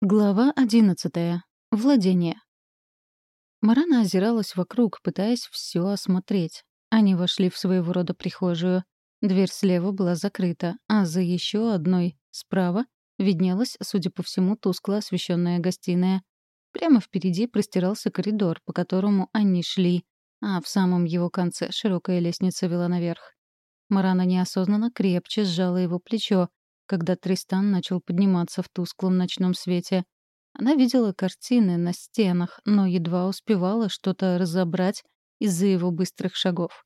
Глава одиннадцатая. Владение. Марана озиралась вокруг, пытаясь все осмотреть. Они вошли в своего рода прихожую. Дверь слева была закрыта, а за еще одной, справа, виднелась, судя по всему, тускло освещенная гостиная. Прямо впереди простирался коридор, по которому они шли, а в самом его конце широкая лестница вела наверх. Марана неосознанно крепче сжала его плечо, когда Тристан начал подниматься в тусклом ночном свете. Она видела картины на стенах, но едва успевала что-то разобрать из-за его быстрых шагов.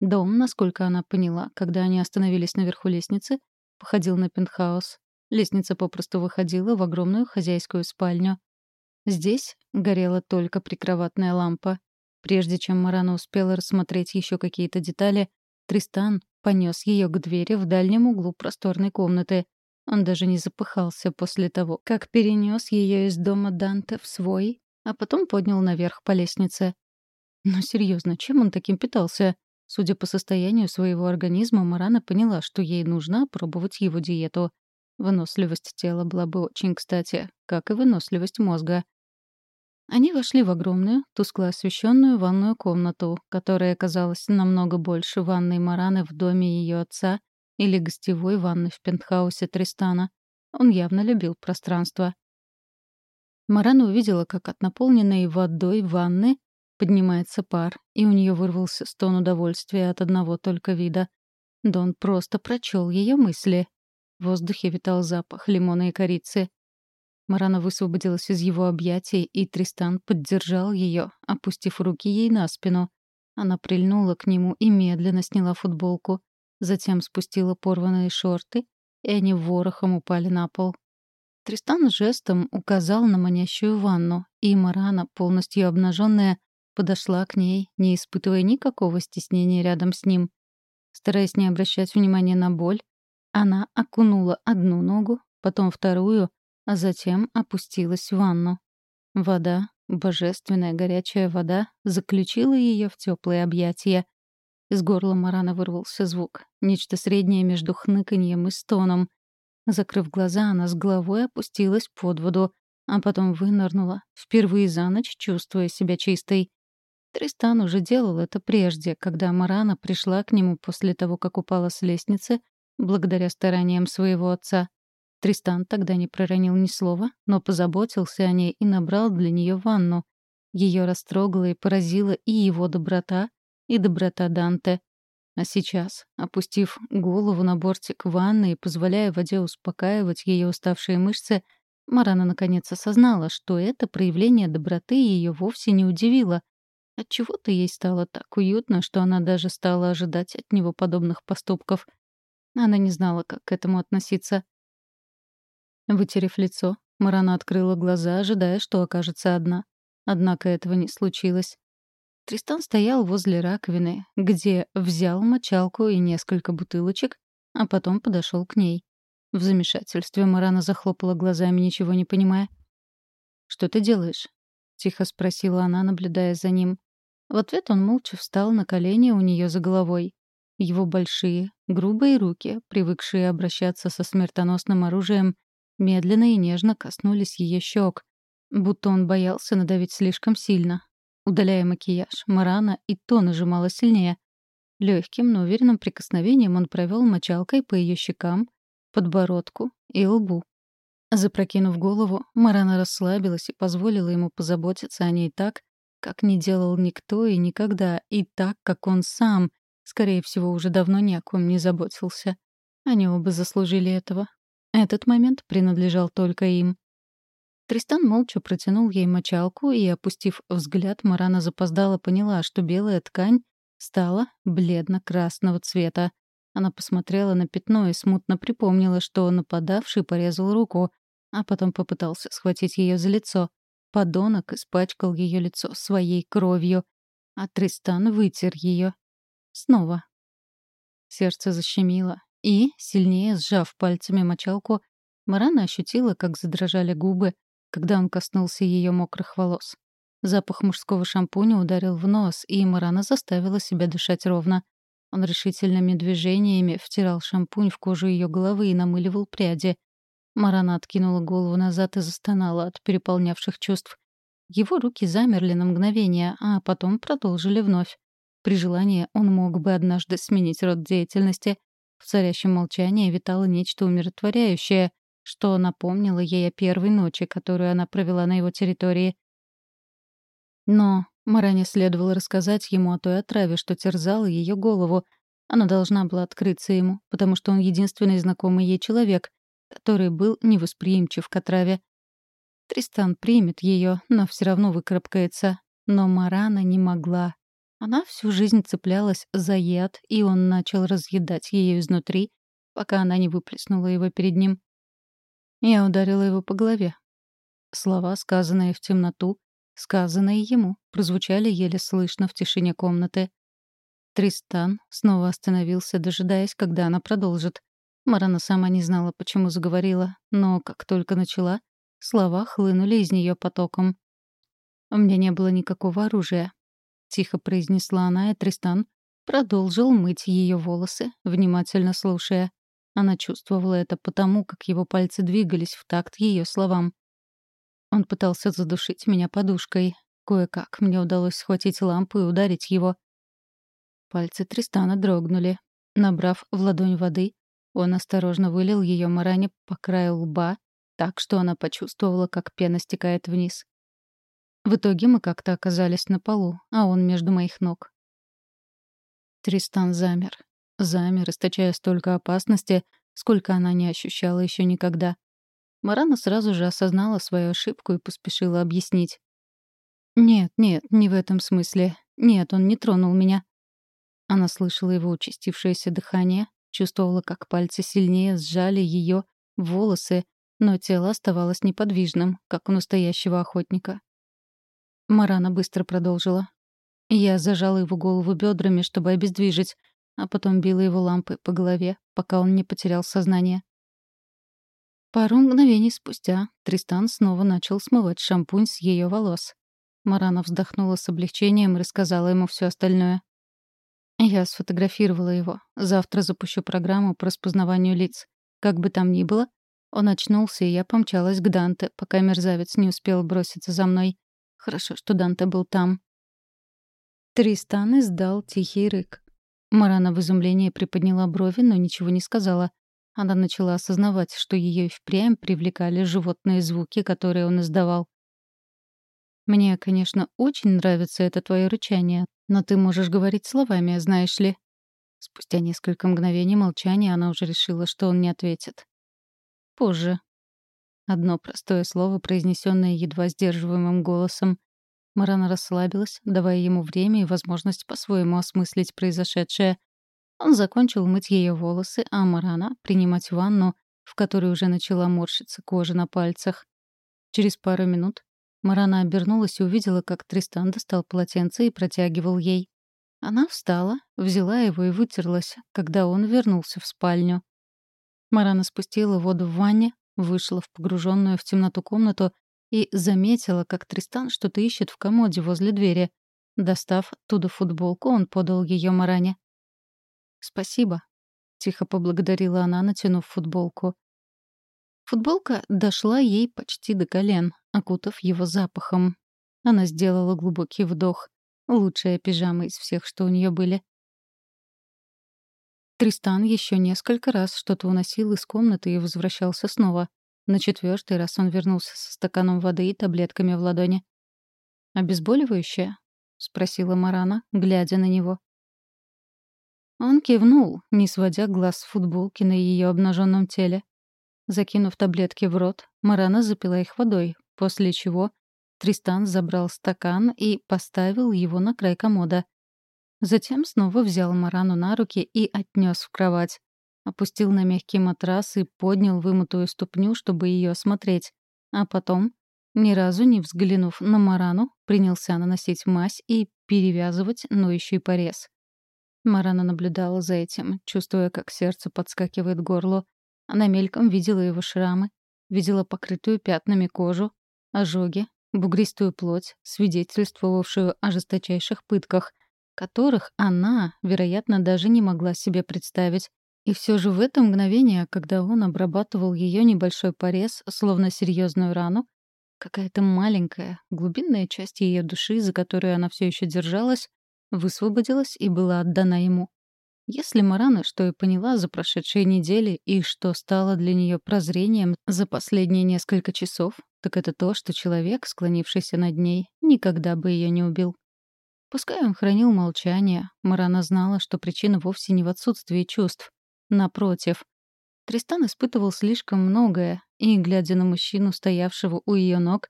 Дом, насколько она поняла, когда они остановились наверху лестницы, походил на пентхаус. Лестница попросту выходила в огромную хозяйскую спальню. Здесь горела только прикроватная лампа. Прежде чем Марана успела рассмотреть еще какие-то детали, Тристан понес ее к двери в дальнем углу просторной комнаты. Он даже не запыхался после того, как перенес ее из дома Данте в свой, а потом поднял наверх по лестнице. Но серьезно, чем он таким питался? Судя по состоянию своего организма, Марана поняла, что ей нужно пробовать его диету. Выносливость тела была бы очень кстати, как и выносливость мозга. Они вошли в огромную, тускло освещенную ванную комнату, которая казалась намного больше ванной Мараны в доме ее отца или гостевой ванны в пентхаусе Тристана. Он явно любил пространство. Марана увидела, как от наполненной водой ванны поднимается пар, и у нее вырвался стон удовольствия от одного только вида. Дон просто прочел ее мысли. В воздухе витал запах лимона и корицы. Марана высвободилась из его объятий, и Тристан поддержал ее, опустив руки ей на спину. Она прильнула к нему и медленно сняла футболку, затем спустила порванные шорты, и они ворохом упали на пол. Тристан жестом указал на манящую ванну, и Марана, полностью обнаженная, подошла к ней, не испытывая никакого стеснения рядом с ним. Стараясь не обращать внимания на боль, она окунула одну ногу, потом вторую, а затем опустилась в ванну. Вода, божественная горячая вода, заключила ее в теплые объятия. Из горла Марана вырвался звук, нечто среднее между хныканьем и стоном. Закрыв глаза, она с головой опустилась под воду, а потом вынырнула, впервые за ночь чувствуя себя чистой. Тристан уже делал это прежде, когда Марана пришла к нему после того, как упала с лестницы, благодаря стараниям своего отца. Тристан тогда не проронил ни слова, но позаботился о ней и набрал для нее ванну. Ее растрогала и поразила и его доброта, и доброта Данте. А сейчас, опустив голову на бортик ванны и позволяя воде успокаивать ее уставшие мышцы, Марана наконец осознала, что это проявление доброты ее вовсе не удивило. Отчего-то ей стало так уютно, что она даже стала ожидать от него подобных поступков. Она не знала, как к этому относиться. Вытерев лицо, Марана открыла глаза, ожидая, что окажется одна. Однако этого не случилось. Тристан стоял возле раковины, где взял мочалку и несколько бутылочек, а потом подошел к ней. В замешательстве Марана захлопала глазами, ничего не понимая. «Что ты делаешь?» — тихо спросила она, наблюдая за ним. В ответ он молча встал на колени у нее за головой. Его большие, грубые руки, привыкшие обращаться со смертоносным оружием, медленно и нежно коснулись ее щек, будто он боялся надавить слишком сильно. Удаляя макияж, Марана и то нажимала сильнее. Легким, но уверенным прикосновением он провел мочалкой по ее щекам, подбородку и лбу. Запрокинув голову, Марана расслабилась и позволила ему позаботиться о ней так, как не делал никто и никогда, и так, как он сам, скорее всего, уже давно ни о ком не заботился. Они оба заслужили этого, этот момент принадлежал только им. Тристан молча протянул ей мочалку, и, опустив взгляд, Марана запоздала поняла, что белая ткань стала бледно-красного цвета. Она посмотрела на пятно и смутно припомнила, что нападавший порезал руку, а потом попытался схватить ее за лицо. Подонок испачкал ее лицо своей кровью, а Тристан вытер ее. Снова. Сердце защемило, и, сильнее сжав пальцами мочалку, Марана ощутила, как задрожали губы, когда он коснулся ее мокрых волос. Запах мужского шампуня ударил в нос, и Марана заставила себя дышать ровно. Он решительными движениями втирал шампунь в кожу ее головы и намыливал пряди. Марана откинула голову назад и застонала от переполнявших чувств. Его руки замерли на мгновение, а потом продолжили вновь. При желании он мог бы однажды сменить род деятельности. В царящем молчании витало нечто умиротворяющее, что напомнило ей о первой ночи, которую она провела на его территории. Но Маране следовало рассказать ему о той отраве, что терзала ее голову. Она должна была открыться ему, потому что он единственный знакомый ей человек, который был невосприимчив к отраве. Тристан примет ее, но все равно выкарабкается. Но Марана не могла. Она всю жизнь цеплялась за яд, и он начал разъедать ее изнутри, пока она не выплеснула его перед ним. Я ударила его по голове. Слова, сказанные в темноту, сказанные ему, прозвучали еле слышно в тишине комнаты. Тристан снова остановился, дожидаясь, когда она продолжит. Марана сама не знала, почему заговорила, но как только начала, слова хлынули из нее потоком. «У меня не было никакого оружия», — тихо произнесла она, и Тристан продолжил мыть ее волосы, внимательно слушая. Она чувствовала это потому, как его пальцы двигались в такт ее словам. Он пытался задушить меня подушкой. Кое-как мне удалось схватить лампу и ударить его. Пальцы Тристана дрогнули. Набрав в ладонь воды, он осторожно вылил ее Маране по краю лба, так что она почувствовала, как пена стекает вниз. В итоге мы как-то оказались на полу, а он между моих ног. Тристан замер замер, источая столько опасности, сколько она не ощущала еще никогда. Марана сразу же осознала свою ошибку и поспешила объяснить. «Нет, нет, не в этом смысле. Нет, он не тронул меня». Она слышала его участившееся дыхание, чувствовала, как пальцы сильнее сжали ее волосы, но тело оставалось неподвижным, как у настоящего охотника. Марана быстро продолжила. Я зажала его голову бедрами, чтобы обездвижить, а потом била его лампой по голове, пока он не потерял сознание. Пару мгновений спустя Тристан снова начал смывать шампунь с ее волос. Марана вздохнула с облегчением и рассказала ему все остальное. Я сфотографировала его. Завтра запущу программу по распознаванию лиц. Как бы там ни было, он очнулся, и я помчалась к Данте, пока мерзавец не успел броситься за мной. Хорошо, что Данте был там. Тристан издал тихий рык. Марана в изумлении приподняла брови, но ничего не сказала. Она начала осознавать, что ее впрямь привлекали животные звуки, которые он издавал. «Мне, конечно, очень нравится это твое рычание, но ты можешь говорить словами, знаешь ли». Спустя несколько мгновений молчания она уже решила, что он не ответит. «Позже». Одно простое слово, произнесенное едва сдерживаемым голосом. Марана расслабилась, давая ему время и возможность по-своему осмыслить произошедшее. Он закончил мыть ее волосы, а Марана — принимать ванну, в которой уже начала морщиться кожа на пальцах. Через пару минут Марана обернулась и увидела, как Тристан достал полотенце и протягивал ей. Она встала, взяла его и вытерлась, когда он вернулся в спальню. Марана спустила воду в ванне, вышла в погруженную в темноту комнату и заметила, как Тристан что-то ищет в комоде возле двери. Достав оттуда футболку, он подал ее Маране. «Спасибо», — тихо поблагодарила она, натянув футболку. Футболка дошла ей почти до колен, окутав его запахом. Она сделала глубокий вдох. Лучшая пижама из всех, что у нее были. Тристан еще несколько раз что-то уносил из комнаты и возвращался снова. На четвертый раз он вернулся со стаканом воды и таблетками в ладони. «Обезболивающее?» — спросила Марана, глядя на него. Он кивнул, не сводя глаз с футболки на ее обнаженном теле. Закинув таблетки в рот, Марана запила их водой, после чего Тристан забрал стакан и поставил его на край комода. Затем снова взял Марану на руки и отнес в кровать опустил на мягкий матрас и поднял вымытую ступню, чтобы ее осмотреть. А потом, ни разу не взглянув на Марану, принялся наносить мазь и перевязывать ноющий порез. Марана наблюдала за этим, чувствуя, как сердце подскакивает к горлу. Она мельком видела его шрамы, видела покрытую пятнами кожу, ожоги, бугристую плоть, свидетельствовавшую о жесточайших пытках, которых она, вероятно, даже не могла себе представить, И все же в это мгновение, когда он обрабатывал ее небольшой порез, словно серьезную рану, какая-то маленькая, глубинная часть ее души, за которую она все еще держалась, высвободилась и была отдана ему. Если Марана что и поняла за прошедшие недели и что стало для нее прозрением за последние несколько часов, так это то, что человек, склонившийся над ней, никогда бы ее не убил. Пускай он хранил молчание, Марана знала, что причина вовсе не в отсутствии чувств. Напротив, Тристан испытывал слишком многое, и, глядя на мужчину, стоявшего у ее ног,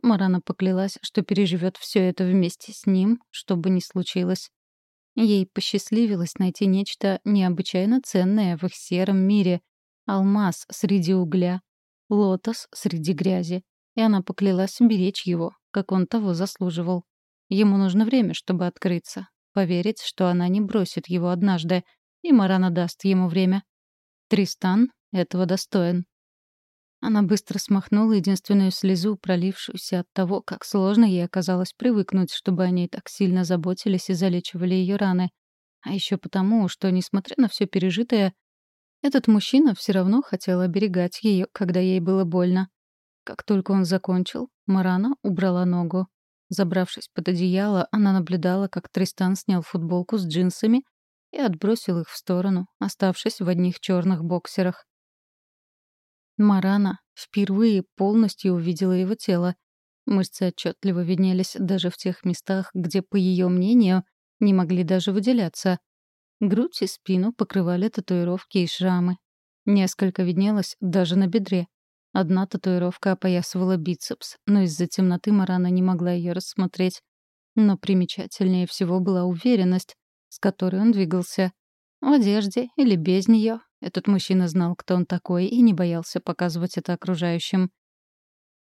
Марана поклялась, что переживет все это вместе с ним, что бы ни случилось. Ей посчастливилось найти нечто необычайно ценное в их сером мире. Алмаз среди угля, лотос среди грязи. И она поклялась беречь его, как он того заслуживал. Ему нужно время, чтобы открыться, поверить, что она не бросит его однажды, и Марана даст ему время. Тристан этого достоин. Она быстро смахнула единственную слезу, пролившуюся от того, как сложно ей оказалось привыкнуть, чтобы они так сильно заботились и залечивали ее раны. А еще потому, что, несмотря на все пережитое, этот мужчина все равно хотел оберегать ее, когда ей было больно. Как только он закончил, Марана убрала ногу. Забравшись под одеяло, она наблюдала, как Тристан снял футболку с джинсами и отбросил их в сторону, оставшись в одних черных боксерах. Марана впервые полностью увидела его тело. Мышцы отчетливо виднелись даже в тех местах, где, по ее мнению, не могли даже выделяться. Грудь и спину покрывали татуировки и шрамы. Несколько виднелось даже на бедре. Одна татуировка опоясывала бицепс, но из-за темноты Марана не могла ее рассмотреть. Но примечательнее всего была уверенность, с которой он двигался. В одежде или без нее этот мужчина знал, кто он такой, и не боялся показывать это окружающим.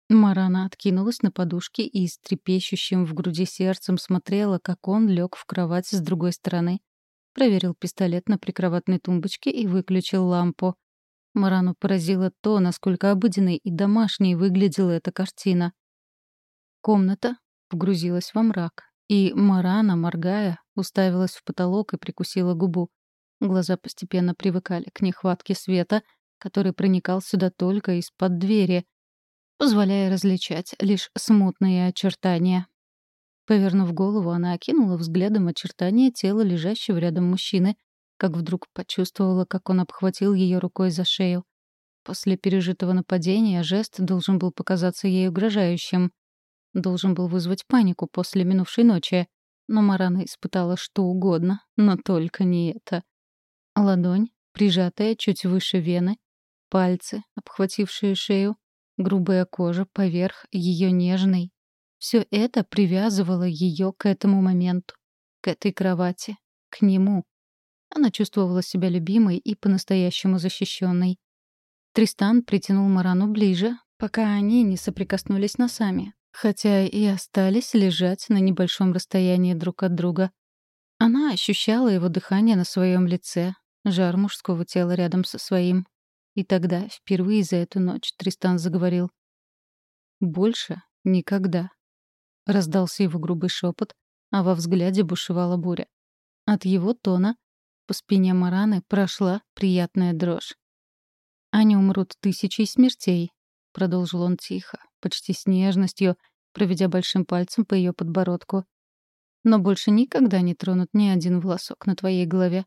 Марана откинулась на подушке и с трепещущим в груди сердцем смотрела, как он лег в кровать с другой стороны. Проверил пистолет на прикроватной тумбочке и выключил лампу. Марану поразило то, насколько обыденной и домашней выглядела эта картина. Комната погрузилась во мрак, и Марана, моргая, уставилась в потолок и прикусила губу. Глаза постепенно привыкали к нехватке света, который проникал сюда только из-под двери, позволяя различать лишь смутные очертания. Повернув голову, она окинула взглядом очертания тела лежащего рядом мужчины, как вдруг почувствовала, как он обхватил ее рукой за шею. После пережитого нападения жест должен был показаться ей угрожающим. Должен был вызвать панику после минувшей ночи. Но Марана испытала что угодно, но только не это. Ладонь, прижатая чуть выше вены, пальцы, обхватившие шею, грубая кожа поверх ее нежной. Все это привязывало ее к этому моменту, к этой кровати, к нему. Она чувствовала себя любимой и по-настоящему защищенной. Тристан притянул Марану ближе, пока они не соприкоснулись носами, хотя и остались лежать на небольшом расстоянии друг от друга. Она ощущала его дыхание на своем лице, жар мужского тела рядом со своим. И тогда, впервые за эту ночь, Тристан заговорил. «Больше никогда». Раздался его грубый шепот, а во взгляде бушевала буря. От его тона по спине Мараны прошла приятная дрожь. «Они умрут тысячей смертей», — продолжил он тихо, почти с нежностью, проведя большим пальцем по ее подбородку. «Но больше никогда не тронут ни один волосок на твоей голове.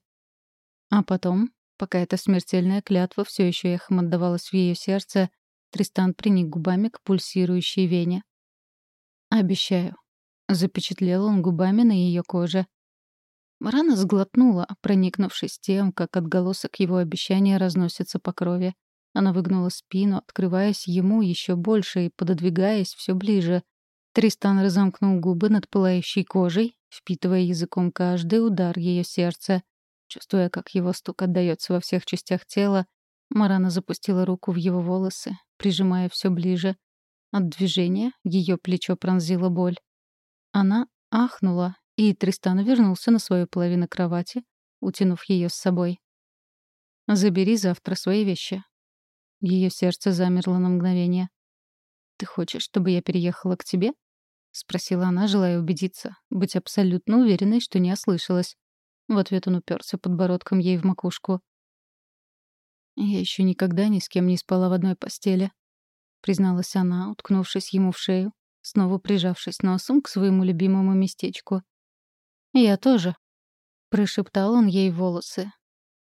А потом, пока эта смертельная клятва все еще эхом отдавалась в ее сердце, Тристан приник губами к пульсирующей вене. «Обещаю». Запечатлел он губами на ее коже. Марана сглотнула, проникнувшись тем, как отголосок его обещания разносится по крови. Она выгнула спину, открываясь ему еще больше и пододвигаясь все ближе. Тристан разомкнул губы над пылающей кожей, впитывая языком каждый удар ее сердца. Чувствуя, как его стук отдаётся во всех частях тела, Марана запустила руку в его волосы, прижимая все ближе. От движения ее плечо пронзила боль. Она ахнула, и Тристан вернулся на свою половину кровати, утянув ее с собой. «Забери завтра свои вещи». Ее сердце замерло на мгновение. «Ты хочешь, чтобы я переехала к тебе?» — спросила она, желая убедиться, быть абсолютно уверенной, что не ослышалась. В ответ он уперся подбородком ей в макушку. «Я еще никогда ни с кем не спала в одной постели», — призналась она, уткнувшись ему в шею, снова прижавшись носом к своему любимому местечку. «Я тоже», — прошептал он ей волосы.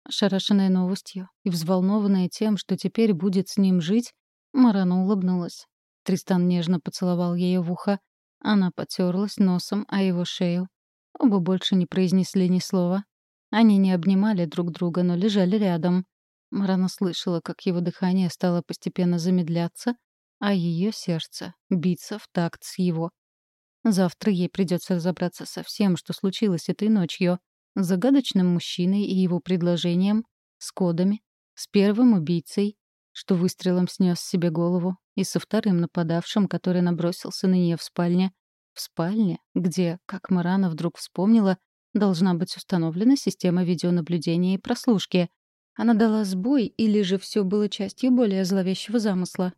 Шарашенная новостью и взволнованная тем, что теперь будет с ним жить, Марана улыбнулась. Тристан нежно поцеловал ее в ухо. Она потерлась носом о его шею. Оба больше не произнесли ни слова. Они не обнимали друг друга, но лежали рядом. Марана слышала, как его дыхание стало постепенно замедляться, а ее сердце — биться в такт с его. Завтра ей придется разобраться со всем, что случилось этой ночью. С загадочным мужчиной и его предложением, с кодами, с первым убийцей, что выстрелом снес себе голову, и со вторым нападавшим, который набросился на нее в спальне. В спальне, где, как Марана вдруг вспомнила, должна быть установлена система видеонаблюдения и прослушки. Она дала сбой, или же все было частью более зловещего замысла.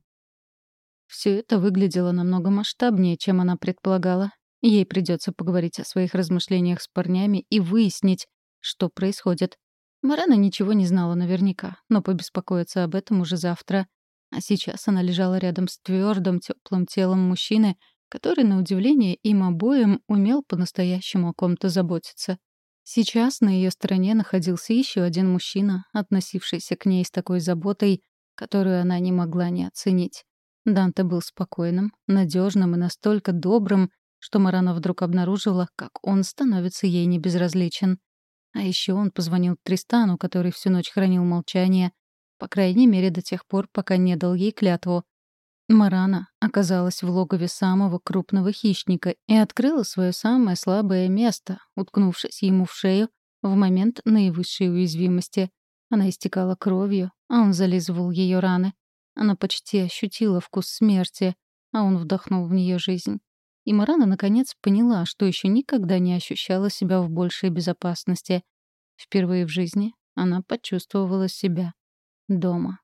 Все это выглядело намного масштабнее, чем она предполагала. Ей придется поговорить о своих размышлениях с парнями и выяснить, что происходит. Марана ничего не знала наверняка, но побеспокоиться об этом уже завтра. А сейчас она лежала рядом с твердым, теплым телом мужчины, который, на удивление, им обоим умел по-настоящему о ком-то заботиться. Сейчас на ее стороне находился еще один мужчина, относившийся к ней с такой заботой, которую она не могла не оценить. Данте был спокойным, надежным и настолько добрым, что Марана вдруг обнаружила, как он становится ей небезразличен. А еще он позвонил Тристану, который всю ночь хранил молчание, по крайней мере до тех пор, пока не дал ей клятву. Марана оказалась в логове самого крупного хищника и открыла свое самое слабое место, уткнувшись ему в шею в момент наивысшей уязвимости. Она истекала кровью, а он зализывал ее раны. Она почти ощутила вкус смерти, а он вдохнул в нее жизнь. И Марана наконец поняла, что еще никогда не ощущала себя в большей безопасности. Впервые в жизни она почувствовала себя дома.